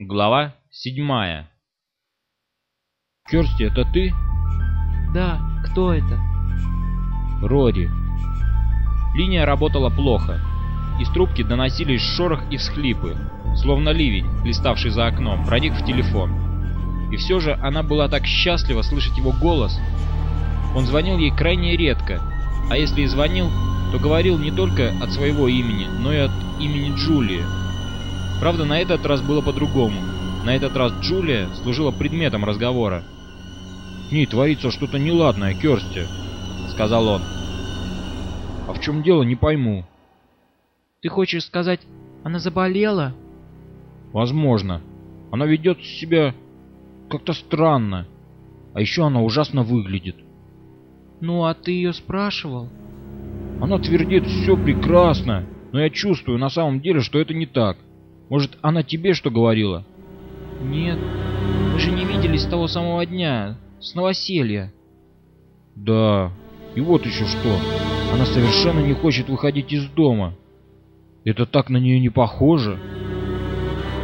Глава седьмая. «Керсти, это ты?» «Да, кто это?» «Рори». Линия работала плохо. Из трубки доносились шорох и всхлипы, словно ливень, листавший за окном, проник в телефон. И все же она была так счастлива слышать его голос. Он звонил ей крайне редко, а если и звонил, то говорил не только от своего имени, но и от имени Джулии. Правда, на этот раз было по-другому. На этот раз Джулия служила предметом разговора. «В ней творится что-то неладное, Керсти», — сказал он. «А в чем дело, не пойму». «Ты хочешь сказать, она заболела?» «Возможно. Она ведет себя как-то странно. А еще она ужасно выглядит». «Ну, а ты ее спрашивал?» «Она твердит, все прекрасно, но я чувствую на самом деле, что это не так. Может, она тебе что говорила?» «Нет, мы же не виделись с того самого дня, с новоселья». «Да, и вот еще что. Она совершенно не хочет выходить из дома. Это так на нее не похоже».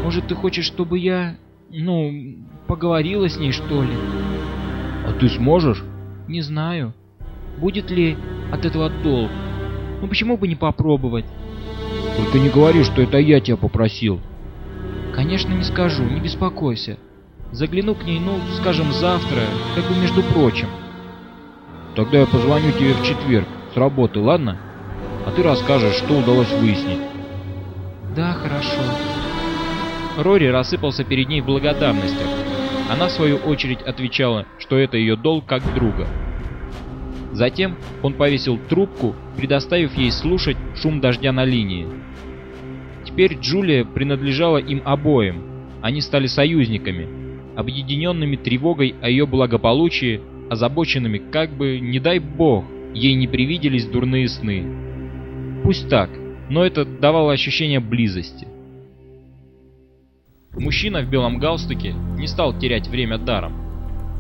«Может, ты хочешь, чтобы я, ну, поговорила с ней, что ли?» «А ты сможешь?» «Не знаю. Будет ли от этого толк? Ну почему бы не попробовать?» Только не говори, что это я тебя попросил. Конечно, не скажу, не беспокойся. Загляну к ней, ну, скажем, завтра, как бы между прочим. Тогда я позвоню тебе в четверг с работы, ладно? А ты расскажешь, что удалось выяснить. Да, хорошо. Рори рассыпался перед ней в благодарностях. Она, в свою очередь, отвечала, что это ее долг как друга. Затем он повесил трубку, предоставив ей слушать шум дождя на линии. Теперь Джулия принадлежала им обоим. Они стали союзниками, объединенными тревогой о ее благополучии, озабоченными, как бы, не дай бог, ей не привиделись дурные сны. Пусть так, но это давало ощущение близости. Мужчина в белом галстуке не стал терять время даром.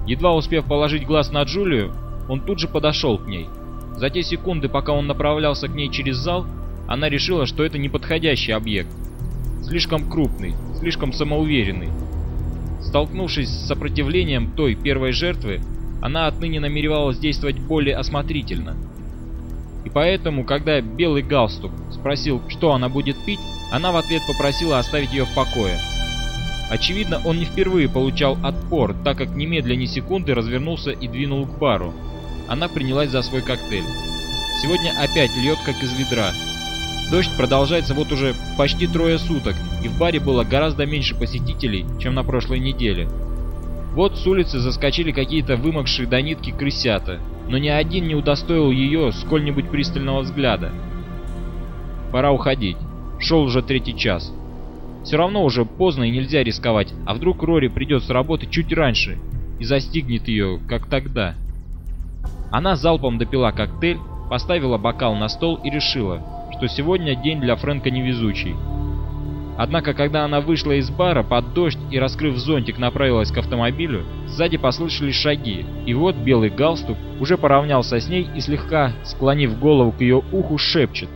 Едва успев положить глаз на Джулию, он тут же подошел к ней. За те секунды, пока он направлялся к ней через зал, она решила, что это неподходящий объект. Слишком крупный, слишком самоуверенный. Столкнувшись с сопротивлением той первой жертвы, она отныне намеревалась действовать более осмотрительно. И поэтому, когда белый галстук спросил, что она будет пить, она в ответ попросила оставить ее в покое. Очевидно, он не впервые получал отпор, так как немедленно секунды развернулся и двинул к бару. Она принялась за свой коктейль. Сегодня опять льет, как из ведра. Дождь продолжается вот уже почти трое суток, и в баре было гораздо меньше посетителей, чем на прошлой неделе. Вот с улицы заскочили какие-то вымокшие до нитки крысята, но ни один не удостоил ее сколь-нибудь пристального взгляда. Пора уходить. Шел уже третий час. Все равно уже поздно и нельзя рисковать, а вдруг Рори придет с работы чуть раньше и застигнет ее, как тогда. Она залпом допила коктейль, поставила бокал на стол и решила, что сегодня день для Фрэнка невезучий. Однако, когда она вышла из бара под дождь и, раскрыв зонтик, направилась к автомобилю, сзади послышались шаги, и вот белый галстук уже поравнялся с ней и, слегка склонив голову к ее уху, шепчет.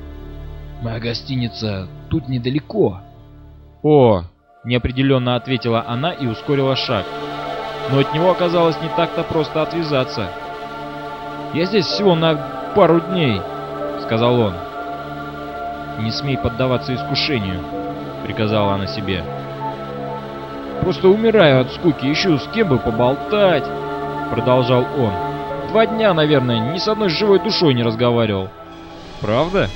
«Моя гостиница тут недалеко». «О!» — неопределенно ответила она и ускорила шаг. Но от него оказалось не так-то просто отвязаться. «Я здесь всего на пару дней», — сказал он. «Не смей поддаваться искушению», — приказала она себе. «Просто умираю от скуки, ищу с кем бы поболтать», — продолжал он. «Два дня, наверное, ни с одной живой душой не разговаривал». «Правда?»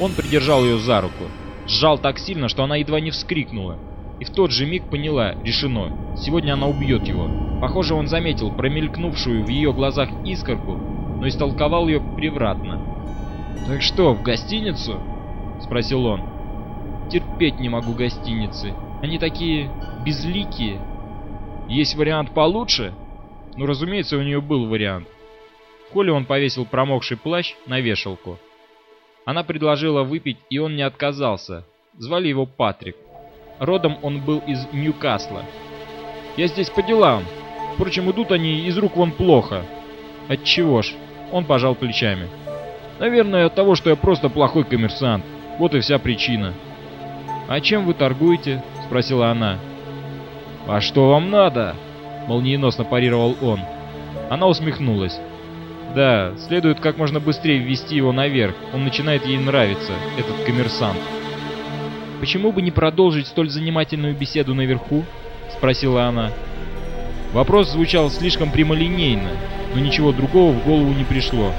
Он придержал ее за руку, сжал так сильно, что она едва не вскрикнула. И в тот же миг поняла, решено, сегодня она убьет его. Похоже, он заметил промелькнувшую в ее глазах искорку, но истолковал ее превратно. «Так что, в гостиницу?» — спросил он. «Терпеть не могу гостиницы. Они такие безликие. Есть вариант получше?» Ну, разумеется, у нее был вариант. Холле он повесил промокший плащ на вешалку. Она предложила выпить, и он не отказался. Звали его Патрик. Родом он был из Ньюкасла. «Я здесь по делам. Впрочем, идут они из рук вон плохо». «Отчего ж?» Он пожал плечами. «Наверное, от того, что я просто плохой коммерсант. Вот и вся причина». «А чем вы торгуете?» — спросила она. «А что вам надо?» — молниеносно парировал он. Она усмехнулась. «Да, следует как можно быстрее ввести его наверх. Он начинает ей нравиться, этот коммерсант». «Почему бы не продолжить столь занимательную беседу наверху?» — спросила она. Вопрос звучал слишком прямолинейно, но ничего другого в голову не пришло.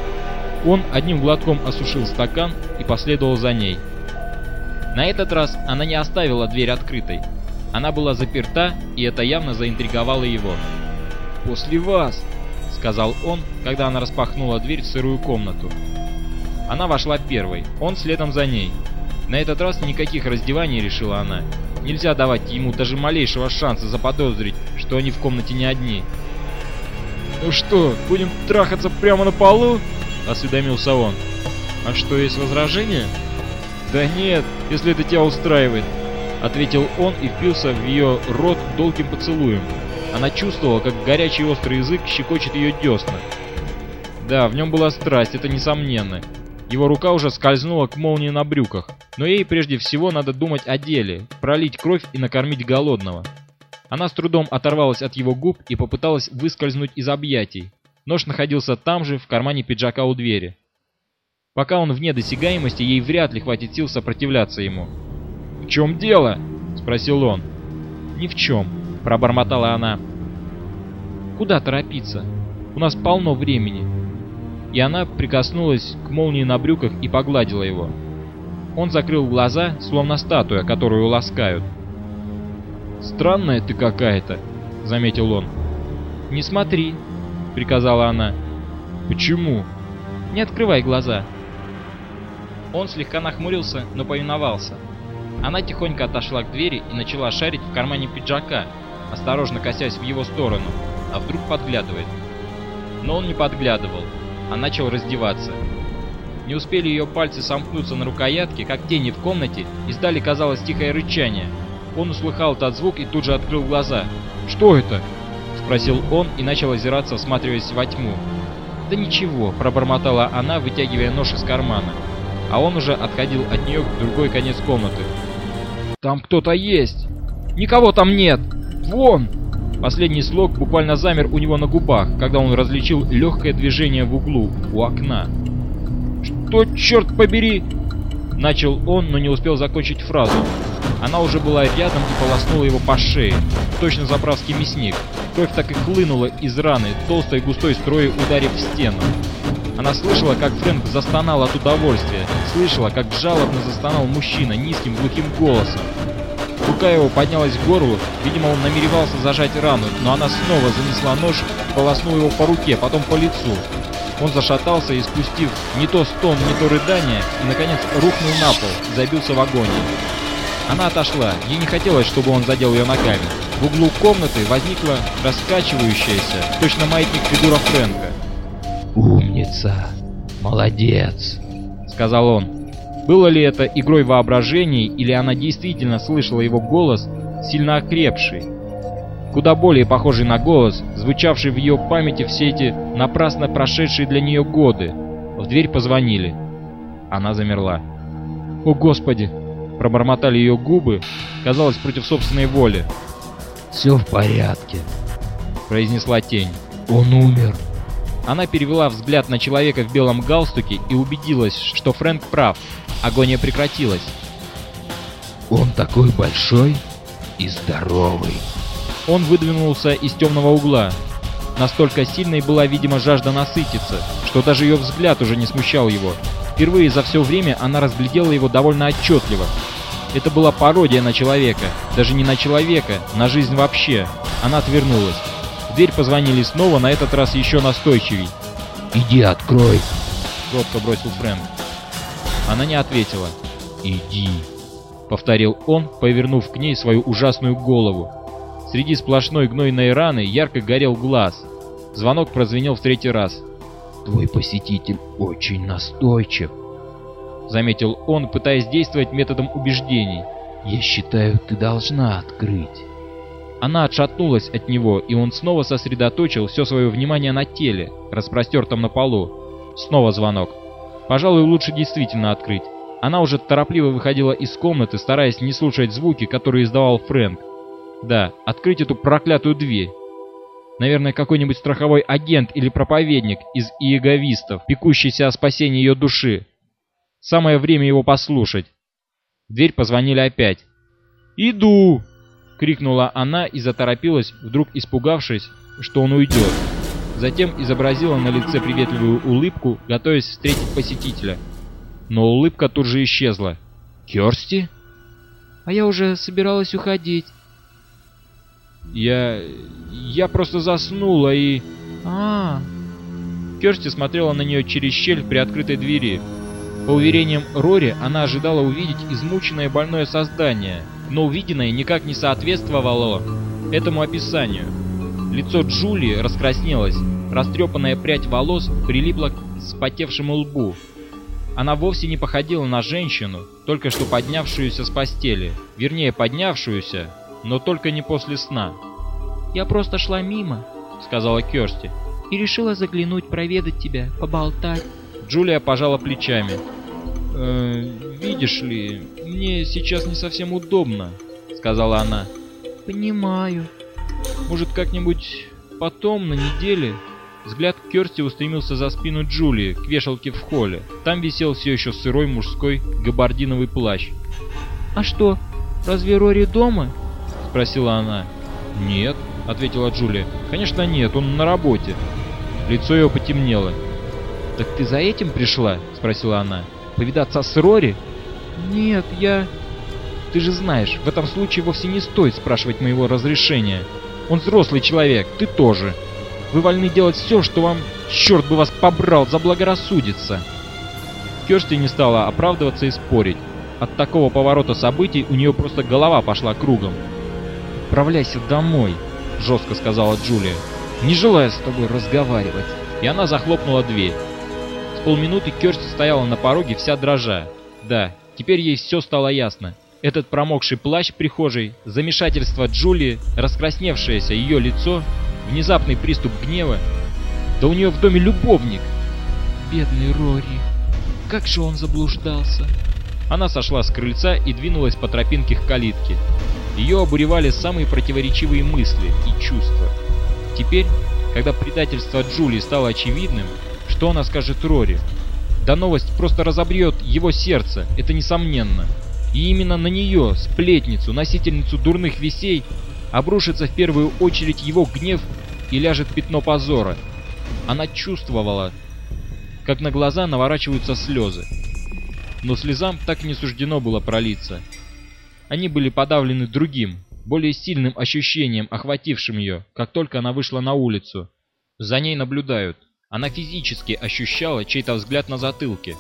Он одним глотком осушил стакан и последовал за ней. На этот раз она не оставила дверь открытой. Она была заперта, и это явно заинтриговало его. «После вас», — сказал он, когда она распахнула дверь в сырую комнату. Она вошла первой, он следом за ней. На этот раз никаких раздеваний, решила она. Нельзя давать ему даже малейшего шанса заподозрить, что они в комнате не одни. «Ну что, будем трахаться прямо на полу?» — осведомился он. «А что, есть возражение?» «Да нет, если это тебя устраивает», — ответил он и впился в ее рот долгим поцелуем. Она чувствовала, как горячий острый язык щекочет ее десна. Да, в нем была страсть, это несомненно. Его рука уже скользнула к молнии на брюках, но ей прежде всего надо думать о деле, пролить кровь и накормить голодного. Она с трудом оторвалась от его губ и попыталась выскользнуть из объятий. Нож находился там же, в кармане пиджака у двери. Пока он вне досягаемости, ей вряд ли хватит сил сопротивляться ему. «В чем дело?» — спросил он. «Ни в чем», — пробормотала она. «Куда торопиться? У нас полно времени». И она прикоснулась к молнии на брюках и погладила его. Он закрыл глаза, словно статуя, которую ласкают. «Странная ты какая-то», — заметил он. «Не смотри», — приказала она. «Почему?» «Не открывай глаза». Он слегка нахмурился, но повиновался. Она тихонько отошла к двери и начала шарить в кармане пиджака, осторожно косясь в его сторону, а вдруг подглядывает. Но он не подглядывал, а начал раздеваться. Не успели ее пальцы сомкнуться на рукоятке, как тени в комнате издали, казалось, тихое рычание — он услыхал этот звук и тут же открыл глаза. «Что это?» — спросил он и начал озираться, всматриваясь во тьму. «Да ничего», — пробормотала она, вытягивая нож из кармана. А он уже отходил от нее в другой конец комнаты. «Там кто-то есть!» «Никого там нет! Вон!» Последний слог буквально замер у него на губах, когда он различил легкое движение в углу, у окна. «Что, черт побери?» Начал он, но не успел закончить фразу. Она уже была рядом и полоснула его по шее, точно заправский мясник. Кровь так и хлынула из раны, толстой густой строей ударив в стену. Она слышала, как Фрэнк застонал от удовольствия, слышала, как жалобно застонал мужчина низким глухим голосом. Рука его поднялась к горлу, видимо, он намеревался зажать рану, но она снова занесла нож, полоснула его по руке, потом по лицу. Он зашатался и, спустив не то стон, не то рыдание, и, наконец, рухнул на пол забился в агонии. Она отошла, ей не хотелось, чтобы он задел ее ногами. В углу комнаты возникла раскачивающаяся, точно маятник фигура Фрэнка. «Умница! Молодец!» — сказал он. Было ли это игрой воображения, или она действительно слышала его голос, сильно окрепший, куда более похожий на голос, звучавший в ее памяти все эти напрасно прошедшие для нее годы. В дверь позвонили. Она замерла. «О, Господи!» Пробормотали ее губы, казалось, против собственной воли. «Все в порядке», — произнесла тень. «Он умер». Она перевела взгляд на человека в белом галстуке и убедилась, что Фрэнк прав. Агония прекратилась. «Он такой большой и здоровый». Он выдвинулся из темного угла. Настолько сильной была, видимо, жажда насытиться, что даже ее взгляд уже не смущал его. Впервые за все время она разглядела его довольно отчетливо. Это была пародия на человека. Даже не на человека, на жизнь вообще. Она отвернулась. В дверь позвонили снова, на этот раз еще настойчивей. «Иди открой!» — робко бросил Фрэнк. Она не ответила. «Иди!» — повторил он, повернув к ней свою ужасную голову. Среди сплошной гнойной раны ярко горел глаз. Звонок прозвенел в третий раз. Твой посетитель очень настойчив, заметил он, пытаясь действовать методом убеждений. Я считаю, ты должна открыть. Она отшатнулась от него, и он снова сосредоточил все свое внимание на теле, распростертом на полу. Снова звонок. Пожалуй, лучше действительно открыть. Она уже торопливо выходила из комнаты, стараясь не слушать звуки, которые издавал Фрэнк. Да, открыть эту проклятую дверь. Наверное, какой-нибудь страховой агент или проповедник из иеговистов, пекущийся о спасении ее души. Самое время его послушать. В дверь позвонили опять. «Иду!» — крикнула она и заторопилась, вдруг испугавшись, что он уйдет. Затем изобразила на лице приветливую улыбку, готовясь встретить посетителя. Но улыбка тут же исчезла. «Керсти?» «А я уже собиралась уходить». «Я... я просто заснула и...» а, -а, -а. Керсти смотрела на нее через щель при открытой двери. По уверениям Рори, она ожидала увидеть измученное больное создание, но увиденное никак не соответствовало этому описанию. Лицо Джулии раскраснелось, растрепанная прядь волос прилипла к спотевшему лбу. Она вовсе не походила на женщину, только что поднявшуюся с постели, вернее поднявшуюся, но только не после сна. «Я просто шла мимо», — сказала Керсти. «И решила заглянуть, проведать тебя, поболтать». Джулия пожала плечами. «Э, «Видишь ли, мне сейчас не совсем удобно», — сказала она. «Понимаю». «Может, как-нибудь потом, на неделе?» Взгляд Керсти устремился за спину Джулии, к вешалке в холле. Там висел все еще сырой мужской габардиновый плащ. «А что, разве Рори дома?» — спросила она. «Нет», — ответила Джулия. «Конечно нет, он на работе». Лицо ее потемнело. «Так ты за этим пришла?» — спросила она. «Повидаться с Рори?» «Нет, я...» «Ты же знаешь, в этом случае вовсе не стоит спрашивать моего разрешения. Он взрослый человек, ты тоже. Вы вольны делать все, что вам, черт бы вас побрал, заблагорассудится». Керсти не стала оправдываться и спорить. От такого поворота событий у нее просто голова пошла кругом. «Отправляйся домой», — жестко сказала Джулия. «Не желаю с тобой разговаривать». И она захлопнула дверь. С полминуты Керсти стояла на пороге вся дрожа. Да, теперь ей все стало ясно. Этот промокший плащ прихожей, замешательство Джулии, раскрасневшееся ее лицо, внезапный приступ гнева. Да у нее в доме любовник. Бедный Рори, как же он заблуждался. Она сошла с крыльца и двинулась по тропинке к калитке. Ее обуревали самые противоречивые мысли и чувства. Теперь, когда предательство Джулии стало очевидным, что она скажет Рори? Да новость просто разобьет его сердце, это несомненно. И именно на нее, сплетницу, носительницу дурных вестей, обрушится в первую очередь его гнев и ляжет пятно позора. Она чувствовала, как на глаза наворачиваются слезы. Но слезам так не суждено было пролиться. Они были подавлены другим, более сильным ощущением, охватившим ее, как только она вышла на улицу. За ней наблюдают. Она физически ощущала чей-то взгляд на затылке.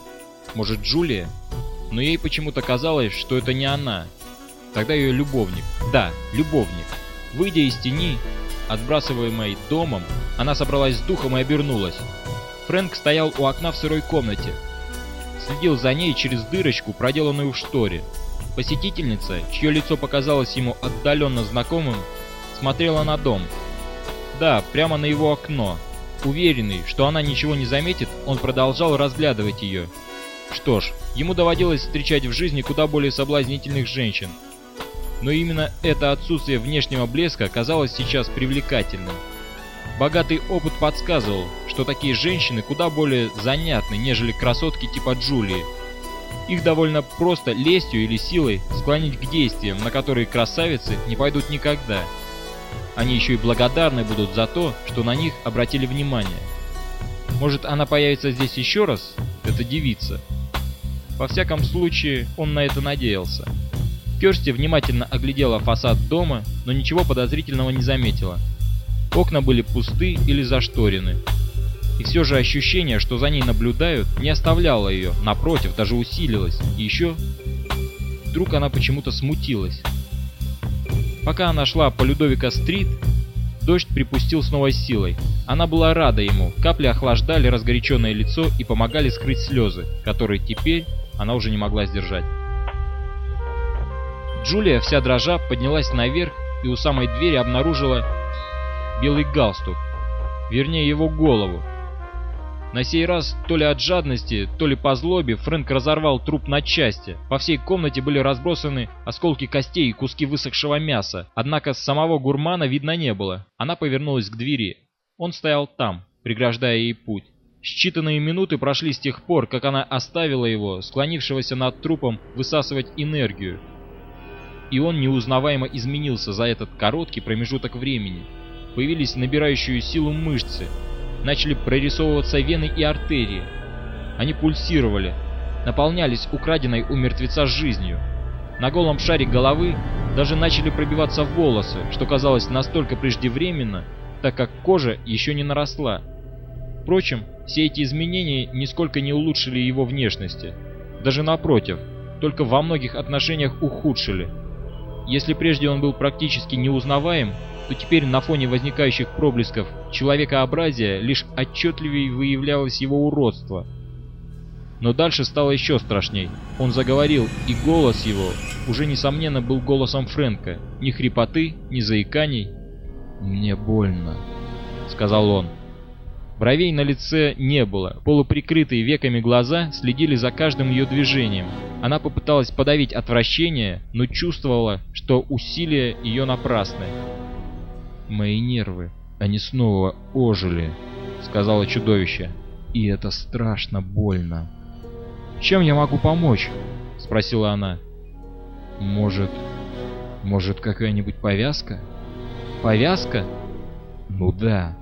Может, Джулия? Но ей почему-то казалось, что это не она. Тогда ее любовник. Да, любовник. Выйдя из тени, отбрасываемой домом, она собралась с духом и обернулась. Фрэнк стоял у окна в сырой комнате. Следил за ней через дырочку, проделанную в шторе. Посетительница, чье лицо показалось ему отдаленно знакомым, смотрела на дом. Да, прямо на его окно. Уверенный, что она ничего не заметит, он продолжал разглядывать ее. Что ж, ему доводилось встречать в жизни куда более соблазнительных женщин. Но именно это отсутствие внешнего блеска казалось сейчас привлекательным. Богатый опыт подсказывал, что такие женщины куда более занятны, нежели красотки типа Джулии. Их довольно просто лестью или силой склонить к действиям, на которые красавицы не пойдут никогда. Они еще и благодарны будут за то, что на них обратили внимание. Может, она появится здесь еще раз? Это девица. Во всяком случае, он на это надеялся. Керсти внимательно оглядела фасад дома, но ничего подозрительного не заметила. Окна были пусты или зашторены. И все же ощущение, что за ней наблюдают, не оставляло ее, напротив, даже усилилось. И еще... Вдруг она почему-то смутилась. Пока она шла по Людовика-стрит, дождь припустил с новой силой. Она была рада ему, капли охлаждали разгоряченное лицо и помогали скрыть слезы, которые теперь она уже не могла сдержать. Джулия, вся дрожа, поднялась наверх и у самой двери обнаружила белый галстук, вернее его голову. На сей раз, то ли от жадности, то ли по злобе, Фрэнк разорвал труп на части. По всей комнате были разбросаны осколки костей и куски высохшего мяса, однако самого гурмана видно не было. Она повернулась к двери. Он стоял там, преграждая ей путь. Считанные минуты прошли с тех пор, как она оставила его, склонившегося над трупом, высасывать энергию. И он неузнаваемо изменился за этот короткий промежуток времени. Появились набирающие силу мышцы, начали прорисовываться вены и артерии. Они пульсировали, наполнялись украденной у мертвеца жизнью. На голом шаре головы даже начали пробиваться волосы, что казалось настолько преждевременно, так как кожа еще не наросла. Впрочем, все эти изменения нисколько не улучшили его внешности. Даже напротив, только во многих отношениях ухудшили. Если прежде он был практически неузнаваем, то теперь на фоне возникающих проблесков человекообразия лишь отчетливее выявлялось его уродство. Но дальше стало еще страшней. Он заговорил, и голос его уже несомненно был голосом Фрэнка. Ни хрипоты, ни заиканий. Мне больно, сказал он. Бровей на лице не было, полуприкрытые веками глаза следили за каждым ее движением. Она попыталась подавить отвращение, но чувствовала, что усилия ее напрасны. Мои нервы, они снова ожили, сказала чудовище. И это страшно больно. Чем я могу помочь? спросила она. Может, может какая-нибудь повязка? Повязка? Ну да.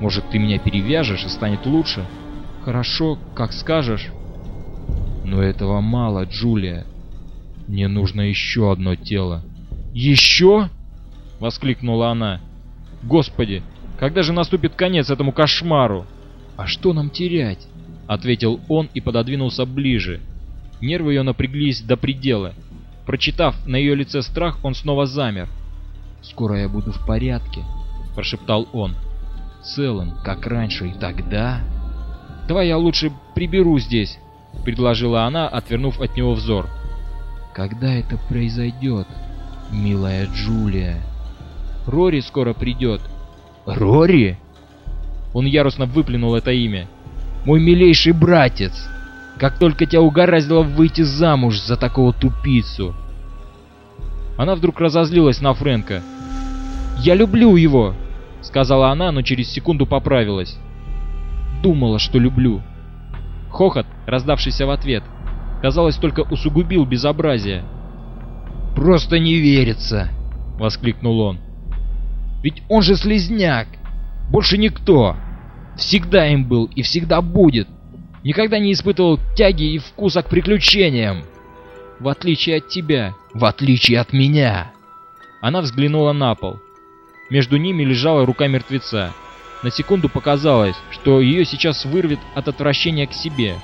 Может, ты меня перевяжешь и станет лучше? Хорошо, как скажешь. Но этого мало, Джулия. Мне нужно еще одно тело. Еще? воскликнула она. Господи, когда же наступит конец этому кошмару? А что нам терять? ответил он и пододвинулся ближе. Нервы ее напряглись до предела. Прочитав на ее лице страх, он снова замер. «Скоро я буду в порядке», — прошептал он. «Целым, как раньше, и тогда...» «Давай я лучше приберу здесь», — предложила она, отвернув от него взор. «Когда это произойдет, милая Джулия?» Рори скоро придет. Рори? Он яростно выплюнул это имя. Мой милейший братец! Как только тебя угораздило выйти замуж за такого тупицу. Она вдруг разозлилась на Фрэнка. «Я люблю его!» — сказала она, но через секунду поправилась. «Думала, что люблю». Хохот, раздавшийся в ответ, казалось, только усугубил безобразие. «Просто не верится!» — воскликнул он. Ведь он же слезняк. Больше никто. Всегда им был и всегда будет. Никогда не испытывал тяги и вкуса к приключениям. В отличие от тебя. В отличие от меня. Она взглянула на пол. Между ними лежала рука мертвеца. На секунду показалось, что ее сейчас вырвет от отвращения к себе.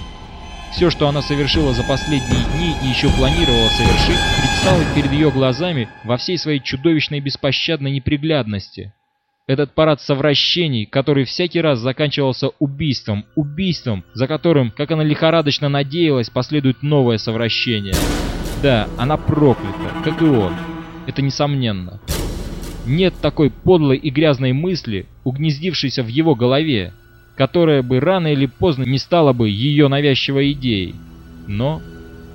Все, что она совершила за последние дни и еще планировала совершить, предстало перед ее глазами во всей своей чудовищной беспощадной неприглядности. Этот парад совращений, который всякий раз заканчивался убийством, убийством, за которым, как она лихорадочно надеялась, последует новое совращение. Да, она проклята, как и он. Это несомненно. Нет такой подлой и грязной мысли, угнездившейся в его голове, которая бы рано или поздно не стала бы ее навязчивой идеей. Но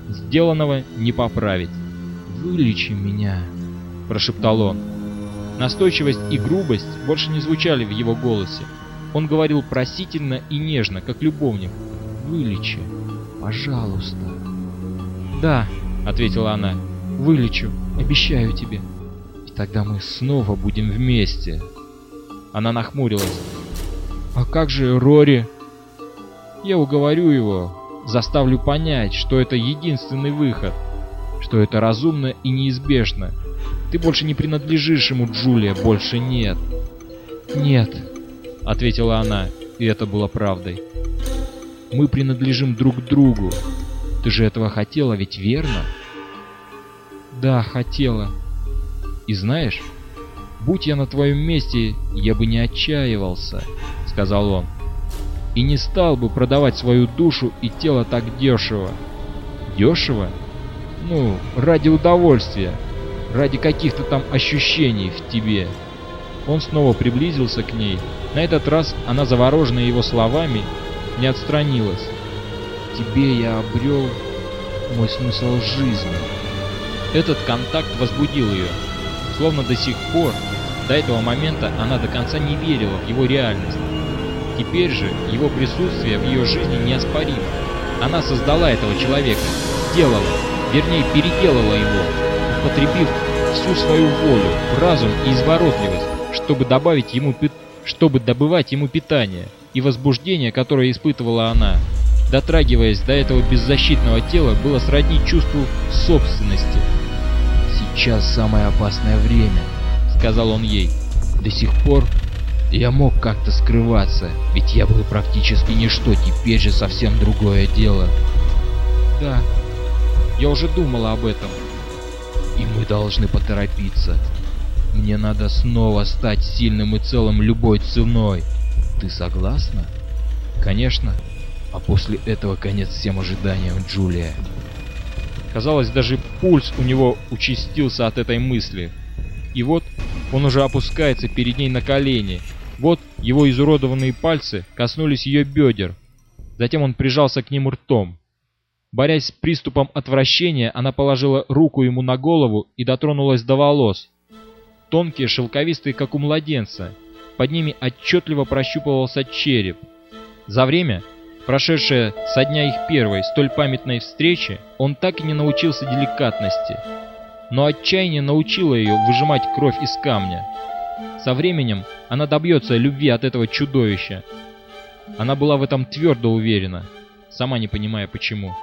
сделанного не поправить. «Вылечи меня», — прошептал он. Настойчивость и грубость больше не звучали в его голосе. Он говорил просительно и нежно, как любовник. «Вылечи, пожалуйста». «Да», — ответила она, — «вылечу, обещаю тебе». «И тогда мы снова будем вместе». Она нахмурилась. А как же Рори? Я уговорю его, заставлю понять, что это единственный выход, что это разумно и неизбежно. Ты больше не принадлежишь ему, Джулия, больше нет. Нет, ответила она, и это было правдой. Мы принадлежим друг другу. Ты же этого хотела, ведь верно? Да, хотела. И знаешь, будь я на твоем месте, я бы не отчаивался сказал он. И не стал бы продавать свою душу и тело так дешево. Дешево? Ну, ради удовольствия, ради каких-то там ощущений в тебе. Он снова приблизился к ней. На этот раз она, завороженная его словами, не отстранилась. «Тебе я обрел мой смысл жизни». Этот контакт возбудил ее. Словно до сих пор, до этого момента она до конца не верила в его реальность. Теперь же его присутствие в ее жизни неоспоримо. Она создала этого человека, сделала, вернее переделала его, употребив всю свою волю, разум и изворотливость, чтобы добавить ему чтобы добывать ему питание и возбуждение, которое испытывала она, дотрагиваясь до этого беззащитного тела, было сродни чувству собственности. «Сейчас самое опасное время», — сказал он ей. «До сих пор я мог как-то скрываться, ведь я был практически ничто, теперь же совсем другое дело». «Да, я уже думала об этом», и мы должны поторопиться. Мне надо снова стать сильным и целым любой ценой. Ты согласна? Конечно. А после этого конец всем ожиданиям, Джулия. Казалось, даже пульс у него участился от этой мысли. И вот он уже опускается перед ней на колени. Вот его изуродованные пальцы коснулись ее бедер. Затем он прижался к ним ртом. Борясь с приступом отвращения, она положила руку ему на голову и дотронулась до волос. Тонкие, шелковистые, как у младенца. Под ними отчетливо прощупывался череп. За время, прошедшее со дня их первой, столь памятной встречи, он так и не научился деликатности. Но отчаяние научило ее выжимать кровь из камня. Со временем она добьется любви от этого чудовища. Она была в этом твердо уверена, сама не понимая почему.